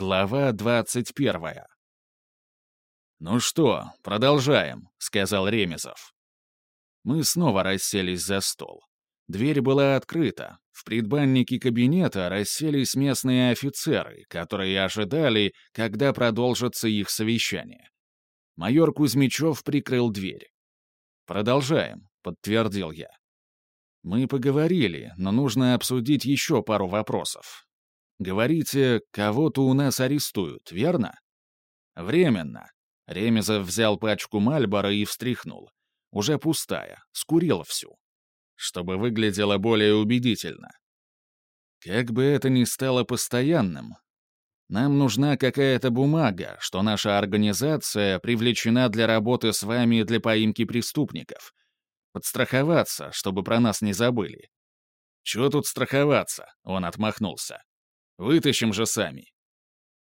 Глава двадцать первая. «Ну что, продолжаем», — сказал Ремезов. Мы снова расселись за стол. Дверь была открыта. В предбаннике кабинета расселись местные офицеры, которые ожидали, когда продолжится их совещание. Майор Кузьмичев прикрыл дверь. «Продолжаем», — подтвердил я. Мы поговорили, но нужно обсудить еще пару вопросов. Говорите, кого-то у нас арестуют, верно? Временно. Ремезов взял пачку Мальбора и встряхнул. Уже пустая, скурил всю. Чтобы выглядело более убедительно. Как бы это ни стало постоянным, нам нужна какая-то бумага, что наша организация привлечена для работы с вами для поимки преступников. Подстраховаться, чтобы про нас не забыли. Чего тут страховаться? Он отмахнулся. Вытащим же сами.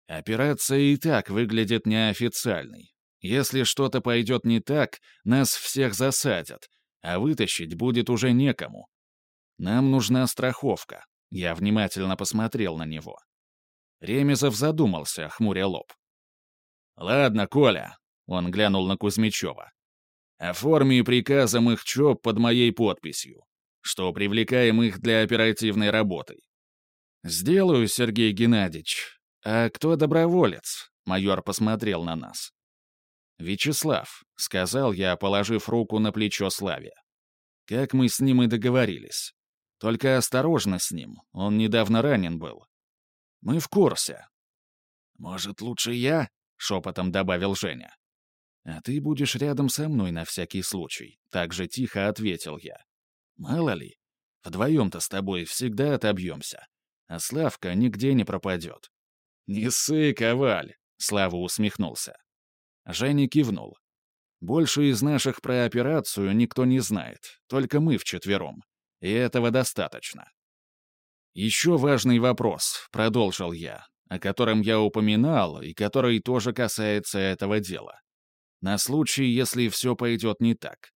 Операция и так выглядит неофициальной. Если что-то пойдет не так, нас всех засадят, а вытащить будет уже некому. Нам нужна страховка. Я внимательно посмотрел на него. Ремезов задумался, хмуря лоб. «Ладно, Коля», — он глянул на Кузьмичева. «Оформи приказом их ЧОП под моей подписью, что привлекаем их для оперативной работы. «Сделаю, Сергей Геннадьевич. А кто доброволец?» Майор посмотрел на нас. «Вячеслав», — сказал я, положив руку на плечо Славе. «Как мы с ним и договорились. Только осторожно с ним, он недавно ранен был. Мы в курсе». «Может, лучше я?» — шепотом добавил Женя. «А ты будешь рядом со мной на всякий случай», — так же тихо ответил я. «Мало ли, вдвоем-то с тобой всегда отобьемся а Славка нигде не пропадет. «Не ссы, коваль!» — Слава усмехнулся. Женя кивнул. «Больше из наших про операцию никто не знает, только мы вчетвером. И этого достаточно». «Еще важный вопрос», — продолжил я, о котором я упоминал и который тоже касается этого дела. На случай, если все пойдет не так.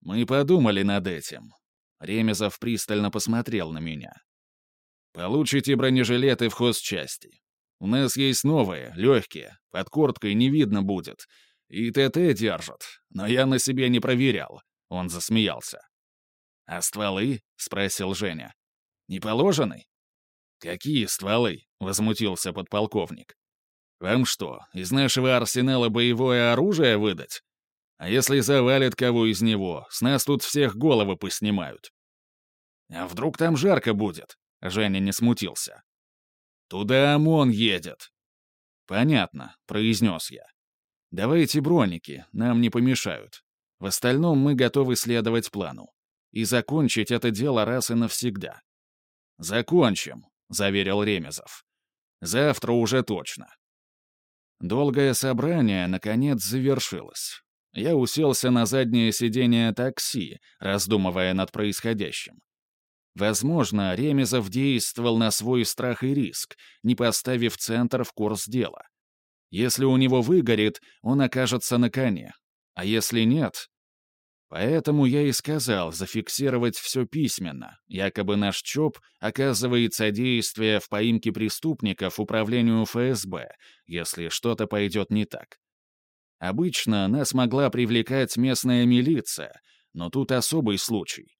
Мы подумали над этим. Ремезов пристально посмотрел на меня. Получите бронежилеты в хозчасти. У нас есть новые, легкие, под курткой не видно будет. И ТТ держат, но я на себе не проверял. Он засмеялся. «А стволы?» — спросил Женя. «Не положены?» «Какие стволы?» — возмутился подполковник. «Вам что, из нашего арсенала боевое оружие выдать? А если завалит кого из него, с нас тут всех головы поснимают. А вдруг там жарко будет? Женя не смутился. «Туда ОМОН едет». «Понятно», — произнес я. «Давайте броники, нам не помешают. В остальном мы готовы следовать плану. И закончить это дело раз и навсегда». «Закончим», — заверил Ремезов. «Завтра уже точно». Долгое собрание, наконец, завершилось. Я уселся на заднее сиденье такси, раздумывая над происходящим. Возможно, Ремезов действовал на свой страх и риск, не поставив центр в курс дела. Если у него выгорит, он окажется на коне. А если нет... Поэтому я и сказал зафиксировать все письменно, якобы наш ЧОП оказывает содействие в поимке преступников управлению ФСБ, если что-то пойдет не так. Обычно нас могла привлекать местная милиция, но тут особый случай.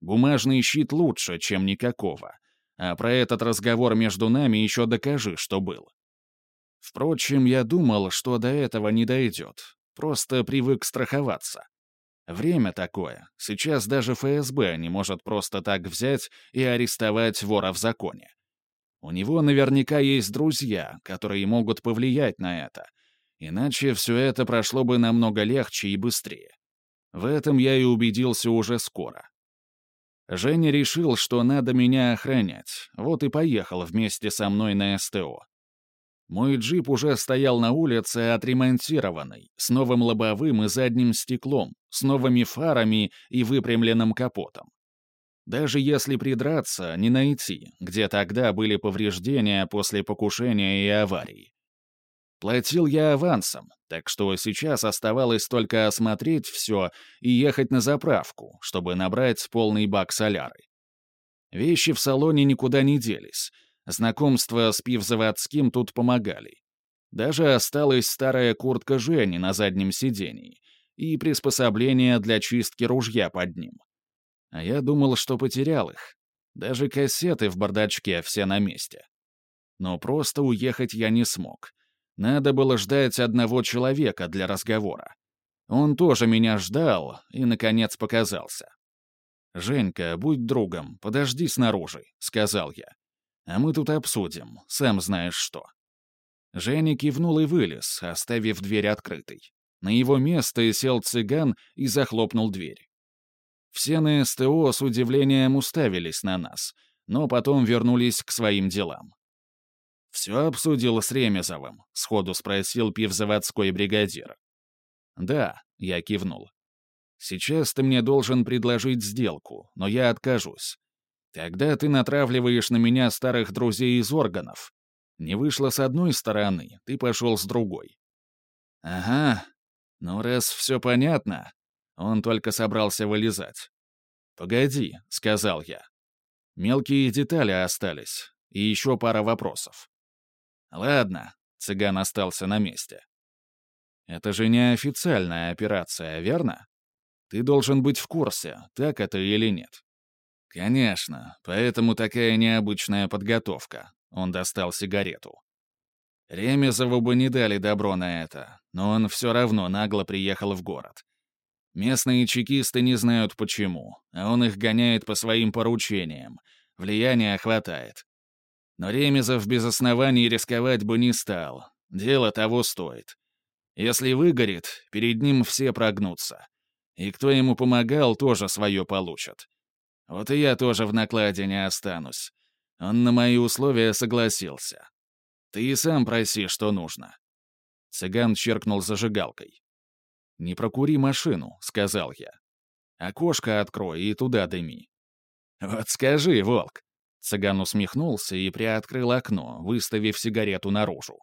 Бумажный щит лучше, чем никакого. А про этот разговор между нами еще докажи, что был. Впрочем, я думал, что до этого не дойдет. Просто привык страховаться. Время такое. Сейчас даже ФСБ не может просто так взять и арестовать вора в законе. У него наверняка есть друзья, которые могут повлиять на это. Иначе все это прошло бы намного легче и быстрее. В этом я и убедился уже скоро. Женя решил, что надо меня охранять, вот и поехал вместе со мной на СТО. Мой джип уже стоял на улице отремонтированный, с новым лобовым и задним стеклом, с новыми фарами и выпрямленным капотом. Даже если придраться, не найти, где тогда были повреждения после покушения и аварии. Платил я авансом, так что сейчас оставалось только осмотреть все и ехать на заправку, чтобы набрать полный бак соляры. Вещи в салоне никуда не делись, Знакомства с пивзаводским тут помогали. Даже осталась старая куртка Жени на заднем сидении и приспособление для чистки ружья под ним. А я думал, что потерял их. Даже кассеты в бардачке все на месте. Но просто уехать я не смог. Надо было ждать одного человека для разговора. Он тоже меня ждал и, наконец, показался. «Женька, будь другом, подожди снаружи», — сказал я. «А мы тут обсудим, сам знаешь что». Женя кивнул и вылез, оставив дверь открытой. На его место сел цыган и захлопнул дверь. Все на СТО с удивлением уставились на нас, но потом вернулись к своим делам. «Все обсудил с Ремезовым?» — сходу спросил пивзаводской бригадир. «Да», — я кивнул. «Сейчас ты мне должен предложить сделку, но я откажусь. Тогда ты натравливаешь на меня старых друзей из органов. Не вышло с одной стороны, ты пошел с другой». «Ага. Ну, раз все понятно...» Он только собрался вылезать. «Погоди», — сказал я. «Мелкие детали остались, и еще пара вопросов». «Ладно», — цыган остался на месте. «Это же не официальная операция, верно? Ты должен быть в курсе, так это или нет». «Конечно, поэтому такая необычная подготовка», — он достал сигарету. Ремезову бы не дали добро на это, но он все равно нагло приехал в город. Местные чекисты не знают почему, а он их гоняет по своим поручениям. Влияния хватает. Но Ремезов без оснований рисковать бы не стал. Дело того стоит. Если выгорит, перед ним все прогнутся. И кто ему помогал, тоже свое получат. Вот и я тоже в накладе не останусь. Он на мои условия согласился. Ты и сам проси, что нужно. Цыган черкнул зажигалкой. «Не прокури машину», — сказал я. «Окошко открой и туда дыми». «Вот скажи, волк, Цыган усмехнулся и приоткрыл окно, выставив сигарету наружу.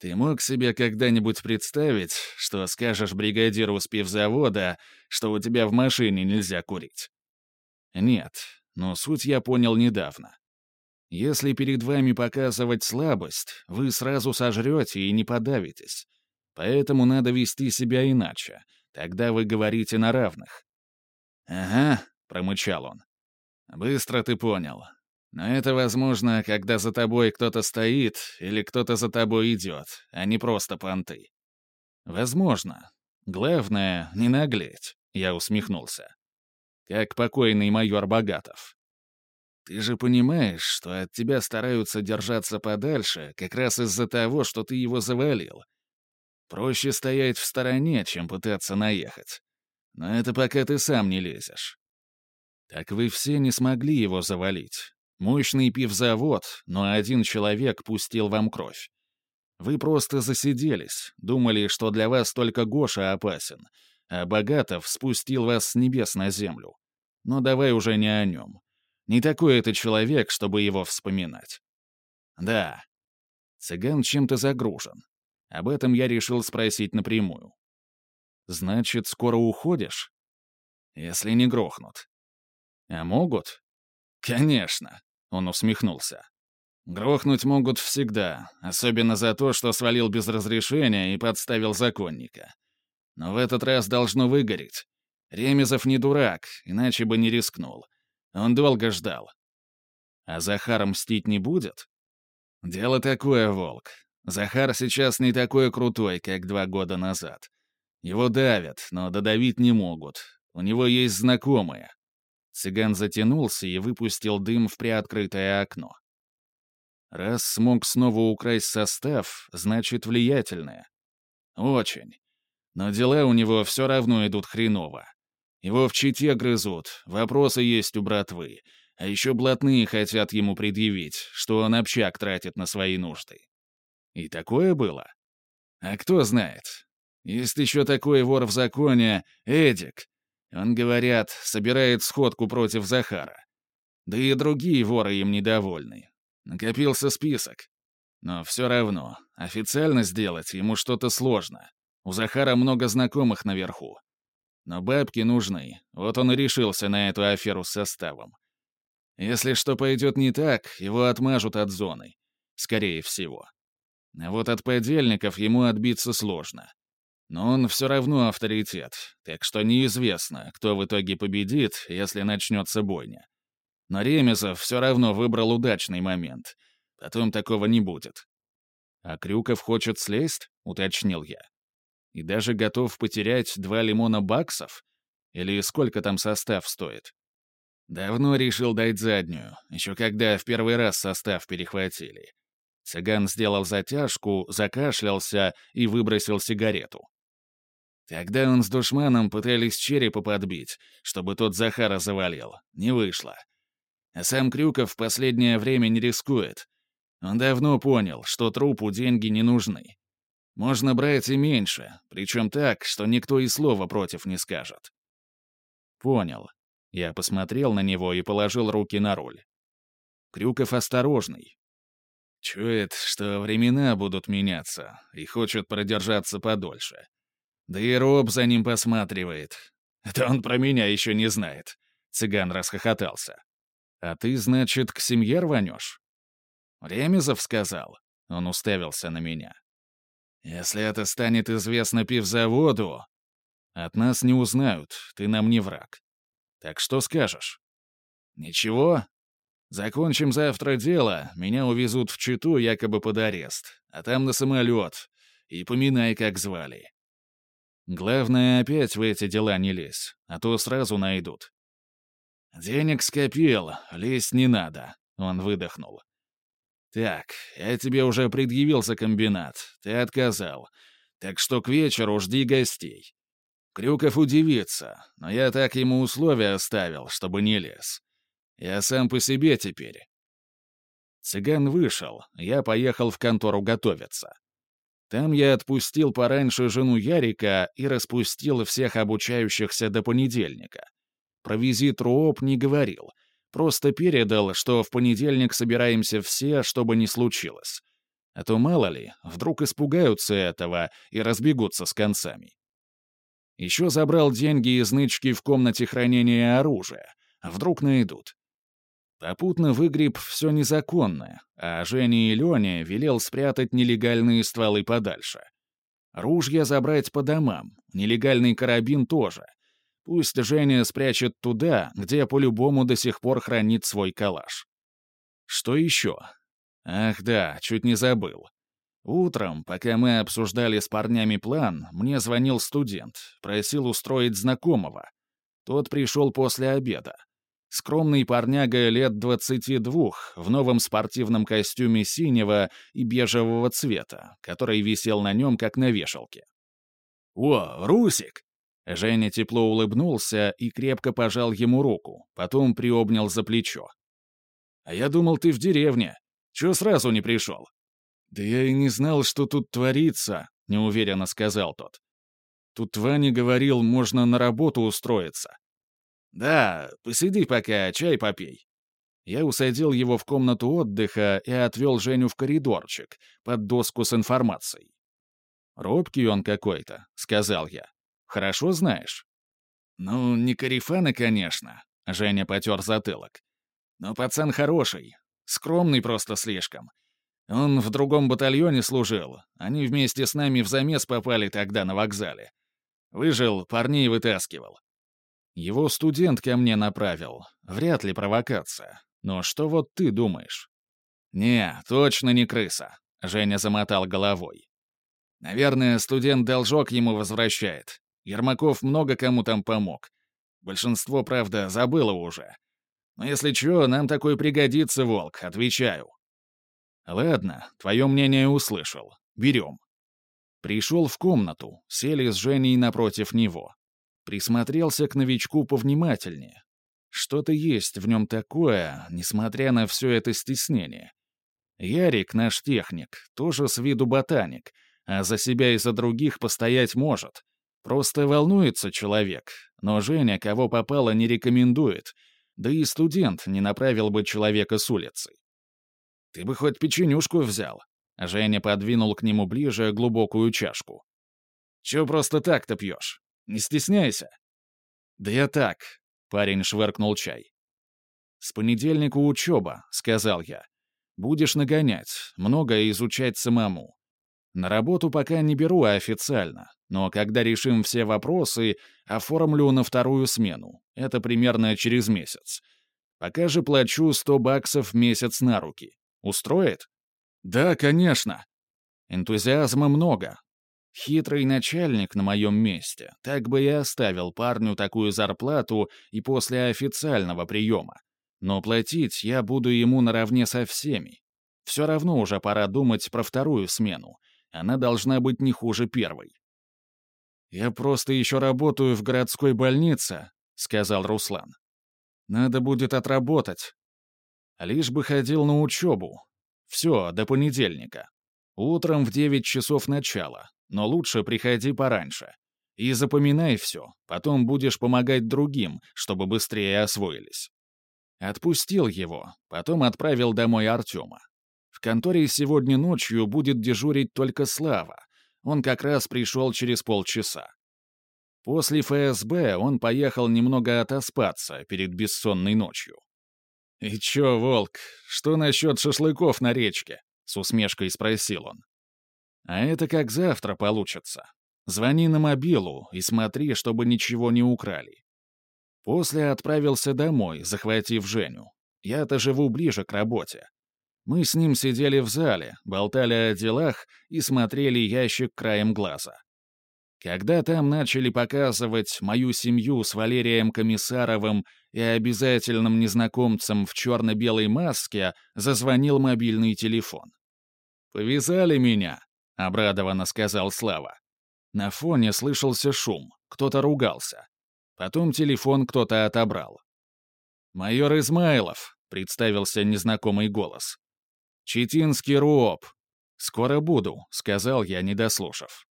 «Ты мог себе когда-нибудь представить, что скажешь бригадиру с пивзавода, что у тебя в машине нельзя курить?» «Нет, но суть я понял недавно. Если перед вами показывать слабость, вы сразу сожрете и не подавитесь. Поэтому надо вести себя иначе. Тогда вы говорите на равных». «Ага», — промычал он. «Быстро ты понял. Но это возможно, когда за тобой кто-то стоит или кто-то за тобой идет, а не просто понты». «Возможно. Главное — не наглеть», — я усмехнулся. «Как покойный майор Богатов». «Ты же понимаешь, что от тебя стараются держаться подальше как раз из-за того, что ты его завалил. Проще стоять в стороне, чем пытаться наехать. Но это пока ты сам не лезешь. Так вы все не смогли его завалить. Мощный пивзавод, но один человек пустил вам кровь. Вы просто засиделись, думали, что для вас только Гоша опасен, а Богатов спустил вас с небес на землю. Но давай уже не о нем. Не такой это человек, чтобы его вспоминать. Да. Цыган чем-то загружен. Об этом я решил спросить напрямую. Значит, скоро уходишь? Если не грохнут. А могут? Конечно, он усмехнулся. Грохнуть могут всегда, особенно за то, что свалил без разрешения и подставил законника. Но в этот раз должно выгореть. Ремезов не дурак, иначе бы не рискнул. Он долго ждал. А Захар мстить не будет? Дело такое, Волк. Захар сейчас не такой крутой, как два года назад. Его давят, но додавить не могут. У него есть знакомые. Цыган затянулся и выпустил дым в приоткрытое окно. Раз смог снова украсть состав, значит, влиятельное. Очень. Но дела у него все равно идут хреново. Его в чите грызут, вопросы есть у братвы, а еще блатные хотят ему предъявить, что он общак тратит на свои нужды. И такое было? А кто знает? Есть еще такой вор в законе, Эдик, он, говорят, собирает сходку против Захара. Да и другие воры им недовольны. Накопился список. Но все равно, официально сделать ему что-то сложно. У Захара много знакомых наверху. Но бабки нужны, вот он и решился на эту аферу с составом. Если что пойдет не так, его отмажут от зоны. Скорее всего. А вот от подельников ему отбиться сложно. Но он все равно авторитет, так что неизвестно, кто в итоге победит, если начнется бойня. Но Ремезов все равно выбрал удачный момент. Потом такого не будет. «А Крюков хочет слезть?» — уточнил я. «И даже готов потерять два лимона баксов? Или сколько там состав стоит?» «Давно решил дать заднюю, еще когда в первый раз состав перехватили». Цыган сделал затяжку, закашлялся и выбросил сигарету. Тогда он с душманом пытались черепа подбить, чтобы тот Захара завалил. Не вышло. А сам Крюков в последнее время не рискует. Он давно понял, что трупу деньги не нужны. Можно брать и меньше, причем так, что никто и слова против не скажет. Понял. Я посмотрел на него и положил руки на руль. Крюков осторожный. Чует, что времена будут меняться, и хочет продержаться подольше. Да и Роб за ним посматривает. Это он про меня еще не знает. Цыган расхохотался. А ты, значит, к семье рванешь? Ремезов сказал. Он уставился на меня. Если это станет известно пивзаводу, от нас не узнают, ты нам не враг. Так что скажешь? Ничего? Закончим завтра дело, меня увезут в Читу якобы под арест, а там на самолет. И поминай, как звали. Главное, опять в эти дела не лезь, а то сразу найдут. «Денег скопил, лезть не надо», — он выдохнул. «Так, я тебе уже предъявил за комбинат, ты отказал, так что к вечеру жди гостей. Крюков удивится, но я так ему условия оставил, чтобы не лез. Я сам по себе теперь». Цыган вышел, я поехал в контору готовиться. Там я отпустил пораньше жену Ярика и распустил всех обучающихся до понедельника. Про визит Рооп не говорил, просто передал, что в понедельник собираемся все, чтобы не случилось. А то, мало ли, вдруг испугаются этого и разбегутся с концами. Еще забрал деньги из нычки в комнате хранения оружия. Вдруг найдут. Попутно выгреб все незаконное, а Жене и Лене велел спрятать нелегальные стволы подальше. Ружья забрать по домам, нелегальный карабин тоже. Пусть Женя спрячет туда, где по-любому до сих пор хранит свой калаш. Что еще? Ах да, чуть не забыл. Утром, пока мы обсуждали с парнями план, мне звонил студент, просил устроить знакомого. Тот пришел после обеда. Скромный парняга лет двадцати двух в новом спортивном костюме синего и бежевого цвета, который висел на нем, как на вешалке. «О, Русик!» Женя тепло улыбнулся и крепко пожал ему руку, потом приобнял за плечо. «А я думал, ты в деревне. Чего сразу не пришел?» «Да я и не знал, что тут творится», — неуверенно сказал тот. «Тут Ваня говорил, можно на работу устроиться. «Да, посиди пока, чай попей». Я усадил его в комнату отдыха и отвел Женю в коридорчик, под доску с информацией. «Робкий он какой-то», — сказал я. «Хорошо знаешь?» «Ну, не корефаны, конечно», — Женя потер затылок. «Но пацан хороший, скромный просто слишком. Он в другом батальоне служил, они вместе с нами в замес попали тогда на вокзале. Выжил, парней вытаскивал. Его студент ко мне направил. Вряд ли провокация. Но что вот ты думаешь? Не, точно не крыса. Женя замотал головой. Наверное, студент должок ему возвращает. Ермаков много кому там помог. Большинство, правда, забыло уже. Но если чё, нам такой пригодится, Волк, отвечаю. Ладно, твое мнение услышал. Берем. Пришел в комнату, сели с Женей напротив него. Присмотрелся к новичку повнимательнее. Что-то есть в нем такое, несмотря на все это стеснение. Ярик, наш техник, тоже с виду ботаник, а за себя и за других постоять может. Просто волнуется человек, но Женя кого попало не рекомендует, да и студент не направил бы человека с улицы. «Ты бы хоть печенюшку взял», — Женя подвинул к нему ближе глубокую чашку. «Чего просто так-то пьешь? Не стесняйся». «Да я так», — парень швыркнул чай. «С понедельника учеба», — сказал я. «Будешь нагонять, многое изучать самому. На работу пока не беру официально, но когда решим все вопросы, оформлю на вторую смену. Это примерно через месяц. Пока же плачу 100 баксов в месяц на руки. Устроит? Да, конечно. Энтузиазма много. Хитрый начальник на моем месте так бы и оставил парню такую зарплату и после официального приема. Но платить я буду ему наравне со всеми. Все равно уже пора думать про вторую смену. Она должна быть не хуже первой. «Я просто еще работаю в городской больнице», — сказал Руслан. «Надо будет отработать. Лишь бы ходил на учебу. Все, до понедельника. Утром в девять часов начала, но лучше приходи пораньше. И запоминай все, потом будешь помогать другим, чтобы быстрее освоились». Отпустил его, потом отправил домой Артема. В конторе сегодня ночью будет дежурить только Слава. Он как раз пришел через полчаса. После ФСБ он поехал немного отоспаться перед бессонной ночью. «И чё, Волк, что насчет шашлыков на речке?» — с усмешкой спросил он. «А это как завтра получится. Звони на мобилу и смотри, чтобы ничего не украли». После отправился домой, захватив Женю. Я-то живу ближе к работе. Мы с ним сидели в зале, болтали о делах и смотрели ящик краем глаза. Когда там начали показывать мою семью с Валерием Комиссаровым и обязательным незнакомцем в черно-белой маске, зазвонил мобильный телефон. «Повязали меня», — обрадованно сказал Слава. На фоне слышался шум, кто-то ругался. Потом телефон кто-то отобрал. «Майор Измайлов», — представился незнакомый голос. «Читинский РУОП. Скоро буду», — сказал я, не дослушав.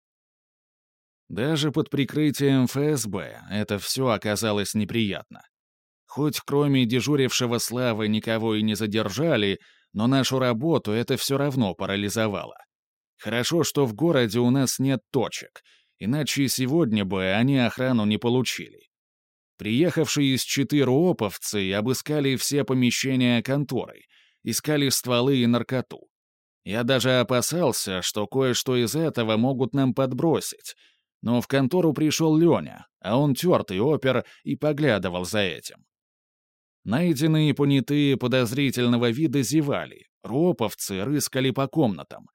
Даже под прикрытием ФСБ это все оказалось неприятно. Хоть кроме дежурившего Славы никого и не задержали, но нашу работу это все равно парализовало. Хорошо, что в городе у нас нет точек, иначе сегодня бы они охрану не получили. Приехавшие из Читы руоповцы обыскали все помещения конторы, искали стволы и наркоту. Я даже опасался, что кое-что из этого могут нам подбросить. Но в контору пришел Леня, а он тертый опер и поглядывал за этим. Найденные понятые подозрительного вида зевали, роповцы рыскали по комнатам.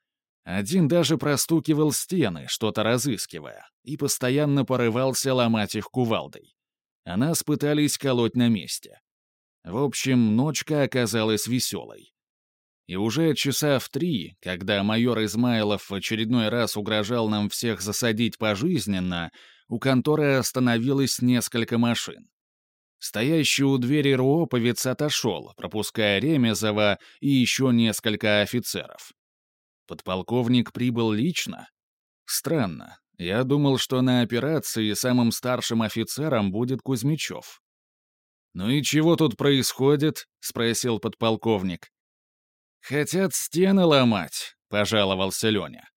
Один даже простукивал стены, что-то разыскивая, и постоянно порывался ломать их кувалдой. А нас пытались колоть на месте. В общем, ночка оказалась веселой. И уже часа в три, когда майор Измайлов в очередной раз угрожал нам всех засадить пожизненно, у конторы остановилось несколько машин. Стоящий у двери Руоповец отошел, пропуская Ремезова и еще несколько офицеров. Подполковник прибыл лично? Странно. Я думал, что на операции самым старшим офицером будет Кузьмичев. «Ну и чего тут происходит?» — спросил подполковник. «Хотят стены ломать», — пожаловался Леня.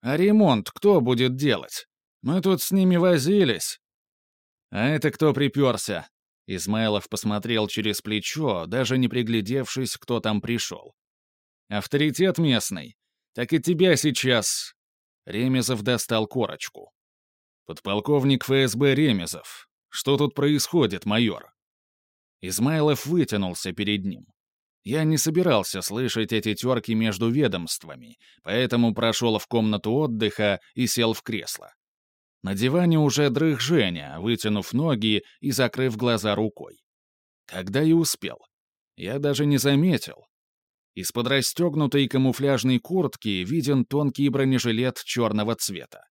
«А ремонт кто будет делать? Мы тут с ними возились». «А это кто приперся?» Измайлов посмотрел через плечо, даже не приглядевшись, кто там пришел. «Авторитет местный. Так и тебя сейчас...» Ремезов достал корочку. «Подполковник ФСБ Ремезов. Что тут происходит, майор?» Измайлов вытянулся перед ним. Я не собирался слышать эти терки между ведомствами, поэтому прошел в комнату отдыха и сел в кресло. На диване уже дрых Женя, вытянув ноги и закрыв глаза рукой. Когда и успел. Я даже не заметил. Из-под расстегнутой камуфляжной куртки виден тонкий бронежилет черного цвета.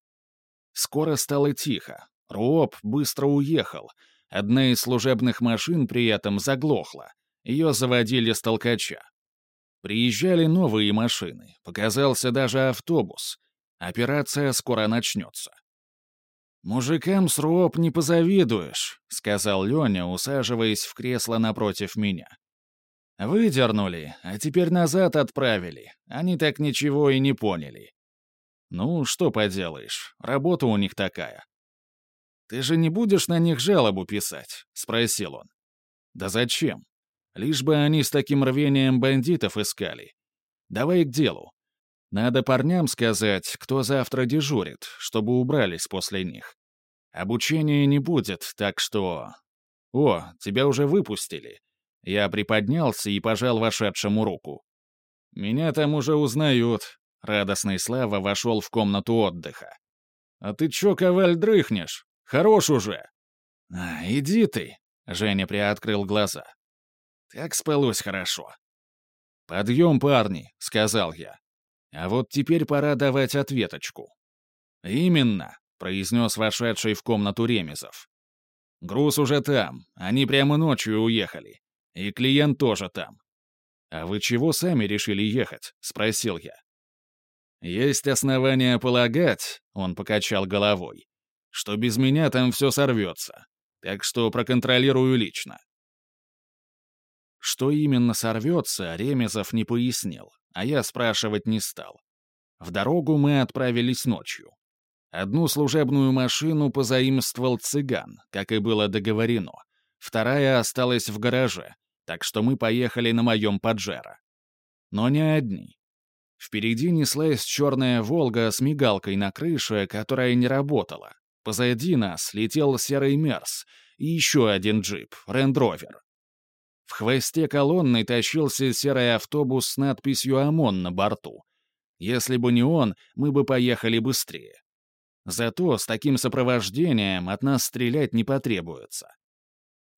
Скоро стало тихо. Руоп быстро уехал. Одна из служебных машин при этом заглохла, ее заводили с толкача. Приезжали новые машины, показался даже автобус. Операция скоро начнется. «Мужикам с РУОП не позавидуешь», — сказал Леня, усаживаясь в кресло напротив меня. «Выдернули, а теперь назад отправили. Они так ничего и не поняли». «Ну, что поделаешь, работа у них такая». «Ты же не будешь на них жалобу писать?» — спросил он. «Да зачем? Лишь бы они с таким рвением бандитов искали. Давай к делу. Надо парням сказать, кто завтра дежурит, чтобы убрались после них. Обучения не будет, так что... О, тебя уже выпустили. Я приподнялся и пожал вошедшему руку. Меня там уже узнают. Радостный Слава вошел в комнату отдыха. «А ты чё, коваль, дрыхнешь? Хорош уже!» «А, иди ты!» — Женя приоткрыл глаза. «Так спалось хорошо». «Подъем, парни!» — сказал я. А вот теперь пора давать ответочку. «Именно», — произнес вошедший в комнату Ремезов. «Груз уже там, они прямо ночью уехали. И клиент тоже там». «А вы чего сами решили ехать?» — спросил я. «Есть основания полагать», — он покачал головой, «что без меня там все сорвется, так что проконтролирую лично». Что именно сорвется, Ремезов не пояснил, а я спрашивать не стал. В дорогу мы отправились ночью. Одну служебную машину позаимствовал цыган, как и было договорено. Вторая осталась в гараже, так что мы поехали на моем Паджеро. Но не одни. Впереди неслась черная «Волга» с мигалкой на крыше, которая не работала. Позади нас летел серый «Мерс» и еще один джип, «Рендровер». В хвосте колонны тащился серый автобус с надписью «ОМОН» на борту. Если бы не он, мы бы поехали быстрее. Зато с таким сопровождением от нас стрелять не потребуется.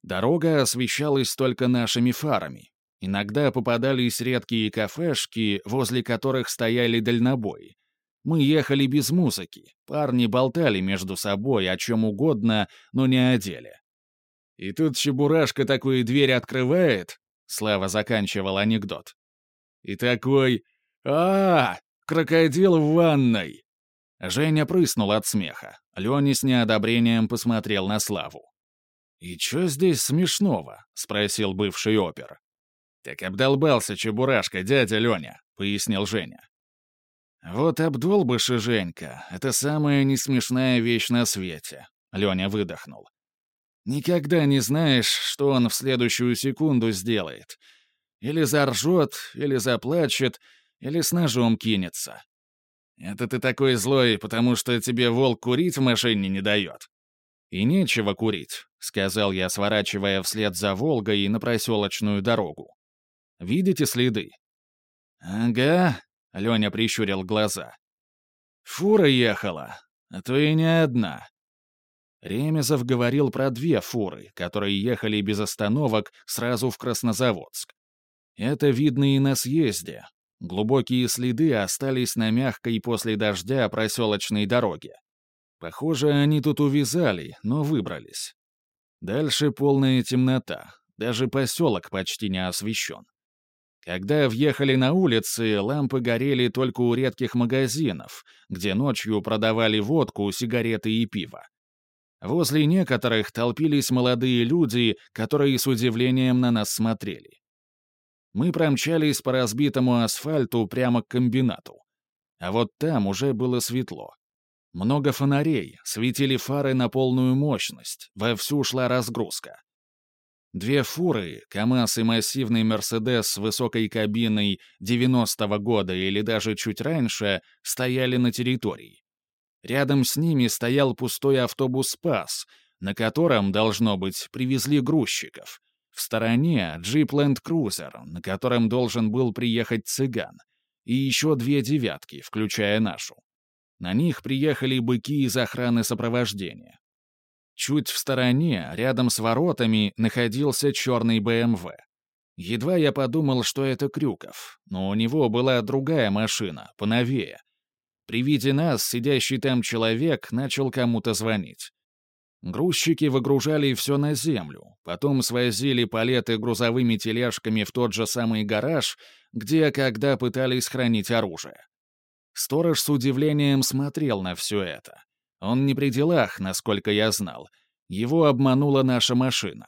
Дорога освещалась только нашими фарами. Иногда попадались редкие кафешки, возле которых стояли дальнобои. Мы ехали без музыки, парни болтали между собой о чем угодно, но не о деле. И тут Чебурашка такую дверь открывает, Слава заканчивал анекдот. И такой а, -а, -а крокодил в ванной!» Женя прыснул от смеха. Леня с неодобрением посмотрел на Славу. «И чё здесь смешного?» — спросил бывший опер. «Так обдолбался Чебурашка, дядя Леня», — пояснил Женя. «Вот обдолбышь и Женька — это самая несмешная вещь на свете», — Леня выдохнул. Никогда не знаешь, что он в следующую секунду сделает. Или заржет, или заплачет, или с ножом кинется. Это ты такой злой, потому что тебе волк курить в машине не дает. И нечего курить, — сказал я, сворачивая вслед за Волгой на проселочную дорогу. Видите следы? Ага, — Леня прищурил глаза. Фура ехала, а то и не одна. Ремезов говорил про две фуры, которые ехали без остановок сразу в Краснозаводск. Это видно и на съезде. Глубокие следы остались на мягкой после дождя проселочной дороге. Похоже, они тут увязали, но выбрались. Дальше полная темнота, даже поселок почти не освещен. Когда въехали на улицы, лампы горели только у редких магазинов, где ночью продавали водку, сигареты и пиво. Возле некоторых толпились молодые люди, которые с удивлением на нас смотрели. Мы промчались по разбитому асфальту прямо к комбинату. А вот там уже было светло. Много фонарей, светили фары на полную мощность, вовсю шла разгрузка. Две фуры, КАМАЗ и массивный «Мерседес» с высокой кабиной 90-го года или даже чуть раньше, стояли на территории. Рядом с ними стоял пустой автобус «Спас», на котором, должно быть, привезли грузчиков. В стороне джип Ленд Крузер, на котором должен был приехать цыган. И еще две «девятки», включая нашу. На них приехали быки из охраны сопровождения. Чуть в стороне, рядом с воротами, находился черный БМВ. Едва я подумал, что это Крюков, но у него была другая машина, поновее, при виде нас сидящий там человек начал кому-то звонить. Грузчики выгружали все на землю, потом свозили палеты грузовыми тележками в тот же самый гараж, где когда пытались хранить оружие. Сторож с удивлением смотрел на все это. Он не при делах, насколько я знал. Его обманула наша машина.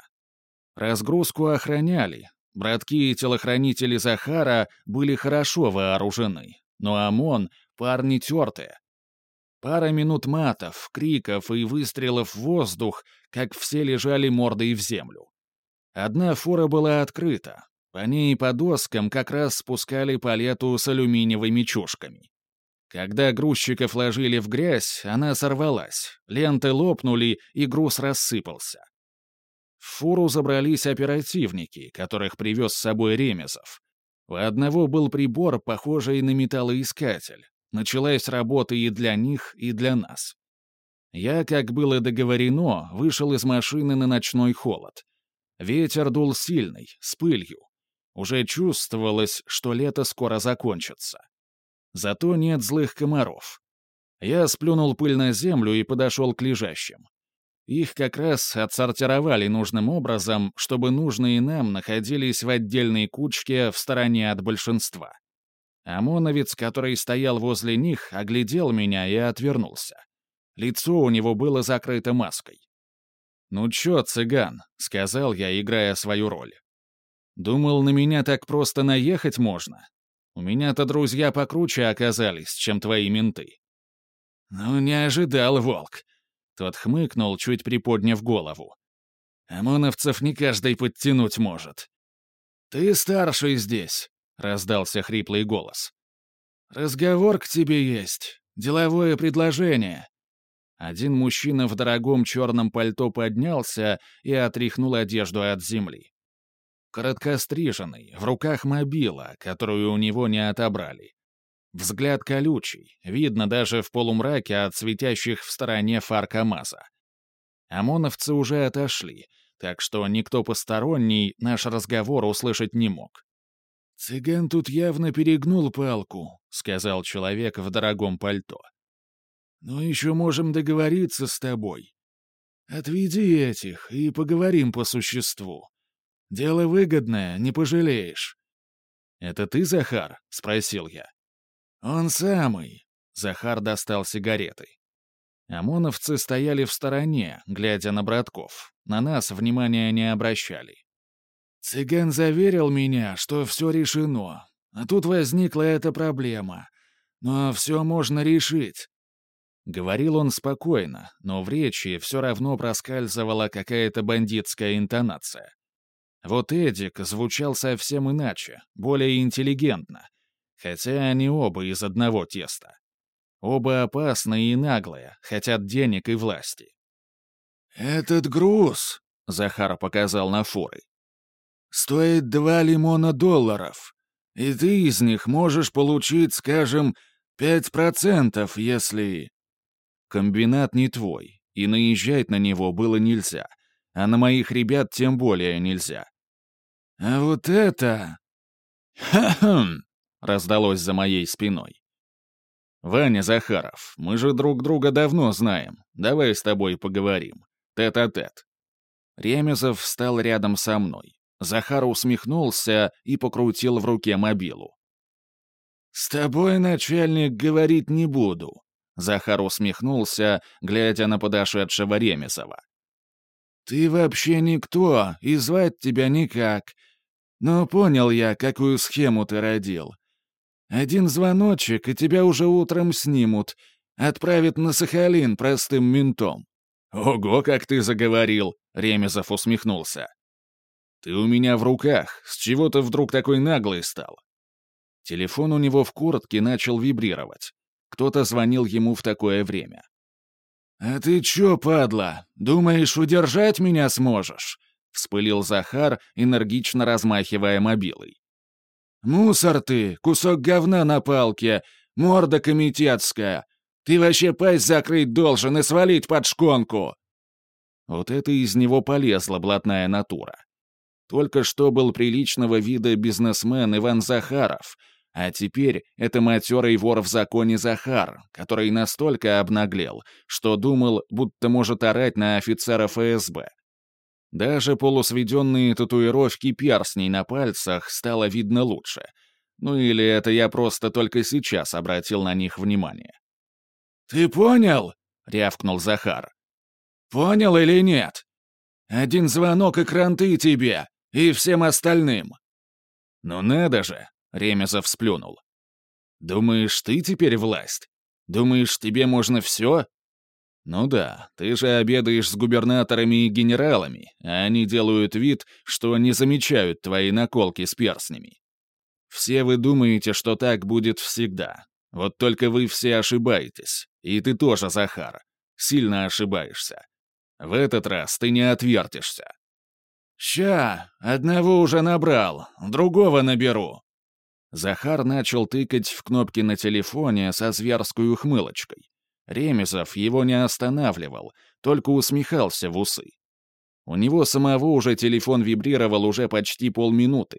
Разгрузку охраняли. Братки и телохранители Захара были хорошо вооружены, но ОМОН Парни тертые. Пара минут матов, криков и выстрелов в воздух, как все лежали мордой в землю. Одна фура была открыта. По ней по доскам как раз спускали палету с алюминиевыми чушками. Когда грузчиков ложили в грязь, она сорвалась, ленты лопнули, и груз рассыпался. В фуру забрались оперативники, которых привез с собой Ремезов. У одного был прибор, похожий на металлоискатель. Началась работа и для них, и для нас. Я, как было договорено, вышел из машины на ночной холод. Ветер дул сильный, с пылью. Уже чувствовалось, что лето скоро закончится. Зато нет злых комаров. Я сплюнул пыль на землю и подошел к лежащим. Их как раз отсортировали нужным образом, чтобы нужные нам находились в отдельной кучке в стороне от большинства. ОМОНовец, который стоял возле них, оглядел меня и отвернулся. Лицо у него было закрыто маской. «Ну чё, цыган?» — сказал я, играя свою роль. «Думал, на меня так просто наехать можно? У меня-то друзья покруче оказались, чем твои менты». «Ну, не ожидал, волк». Тот хмыкнул, чуть приподняв голову. «ОМОНовцев не каждый подтянуть может». «Ты старший здесь», — раздался хриплый голос. «Разговор к тебе есть. Деловое предложение». Один мужчина в дорогом черном пальто поднялся и отряхнул одежду от земли. Короткостриженный, в руках мобила, которую у него не отобрали. Взгляд колючий, видно даже в полумраке от светящих в стороне фар КамАЗа. ОМОНовцы уже отошли, так что никто посторонний наш разговор услышать не мог. «Цыган тут явно перегнул палку», — сказал человек в дорогом пальто. Но еще можем договориться с тобой. Отведи этих и поговорим по существу. Дело выгодное, не пожалеешь». «Это ты, Захар?» — спросил я. «Он самый». Захар достал сигареты. ОМОНовцы стояли в стороне, глядя на братков. На нас внимания не обращали. «Цыган заверил меня, что все решено. А тут возникла эта проблема. Но все можно решить. Говорил он спокойно, но в речи все равно проскальзывала какая-то бандитская интонация. Вот Эдик звучал совсем иначе, более интеллигентно, хотя они оба из одного теста. Оба опасные и наглые, хотят денег и власти. «Этот груз», — Захар показал на фуры, — «стоит два лимона долларов, и ты из них можешь получить, скажем, пять процентов, если...» Комбинат не твой, и наезжать на него было нельзя, а на моих ребят тем более нельзя. «А вот это...» «Ха-хм!» — раздалось за моей спиной. «Ваня Захаров, мы же друг друга давно знаем. Давай с тобой поговорим. Тет-а-тет». -тет. Ремезов встал рядом со мной. Захар усмехнулся и покрутил в руке мобилу. «С тобой, начальник, говорить не буду. Захар усмехнулся, глядя на подошедшего Ремесова. «Ты вообще никто, и звать тебя никак. Но понял я, какую схему ты родил. Один звоночек, и тебя уже утром снимут, отправят на Сахалин простым ментом». «Ого, как ты заговорил!» — Ремезов усмехнулся. «Ты у меня в руках. С чего ты вдруг такой наглый стал?» Телефон у него в куртке начал вибрировать. Кто-то звонил ему в такое время. «А ты чё, падла, думаешь, удержать меня сможешь?» — вспылил Захар, энергично размахивая мобилой. «Мусор ты, кусок говна на палке, морда комитетская. Ты вообще пасть закрыть должен и свалить под шконку!» Вот это из него полезла блатная натура. Только что был приличного вида бизнесмен Иван Захаров — а теперь это матерый вор в законе Захар, который настолько обнаглел, что думал, будто может орать на офицера ФСБ. Даже полусведенные татуировки перстней на пальцах стало видно лучше. Ну или это я просто только сейчас обратил на них внимание. «Ты понял?» — рявкнул Захар. «Понял или нет? Один звонок и кранты тебе, и всем остальным». «Ну надо же!» Ремезов сплюнул. «Думаешь, ты теперь власть? Думаешь, тебе можно все?» Ну да, ты же обедаешь с губернаторами и генералами, а они делают вид, что не замечают твои наколки с перстнями. Все вы думаете, что так будет всегда. Вот только вы все ошибаетесь. И ты тоже, Захар. Сильно ошибаешься. В этот раз ты не отвертишься. «Ща, одного уже набрал, другого наберу». Захар начал тыкать в кнопки на телефоне со зверской ухмылочкой. Ремезов его не останавливал, только усмехался в усы. У него самого уже телефон вибрировал уже почти полминуты.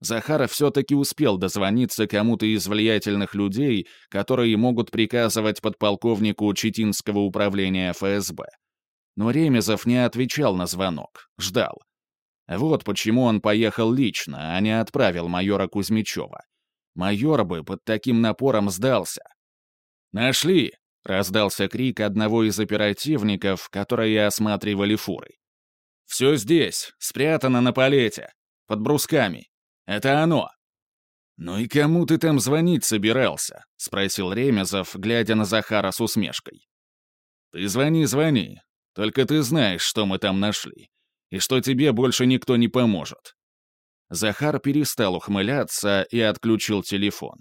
Захар все-таки успел дозвониться кому-то из влиятельных людей, которые могут приказывать подполковнику Читинского управления ФСБ. Но Ремезов не отвечал на звонок, ждал. Вот почему он поехал лично, а не отправил майора Кузьмичева. Майор бы под таким напором сдался. «Нашли!» — раздался крик одного из оперативников, которые осматривали фуры. «Все здесь, спрятано на палете, под брусками. Это оно!» «Ну и кому ты там звонить собирался?» — спросил Ремезов, глядя на Захара с усмешкой. «Ты звони, звони. Только ты знаешь, что мы там нашли и что тебе больше никто не поможет». Захар перестал ухмыляться и отключил телефон.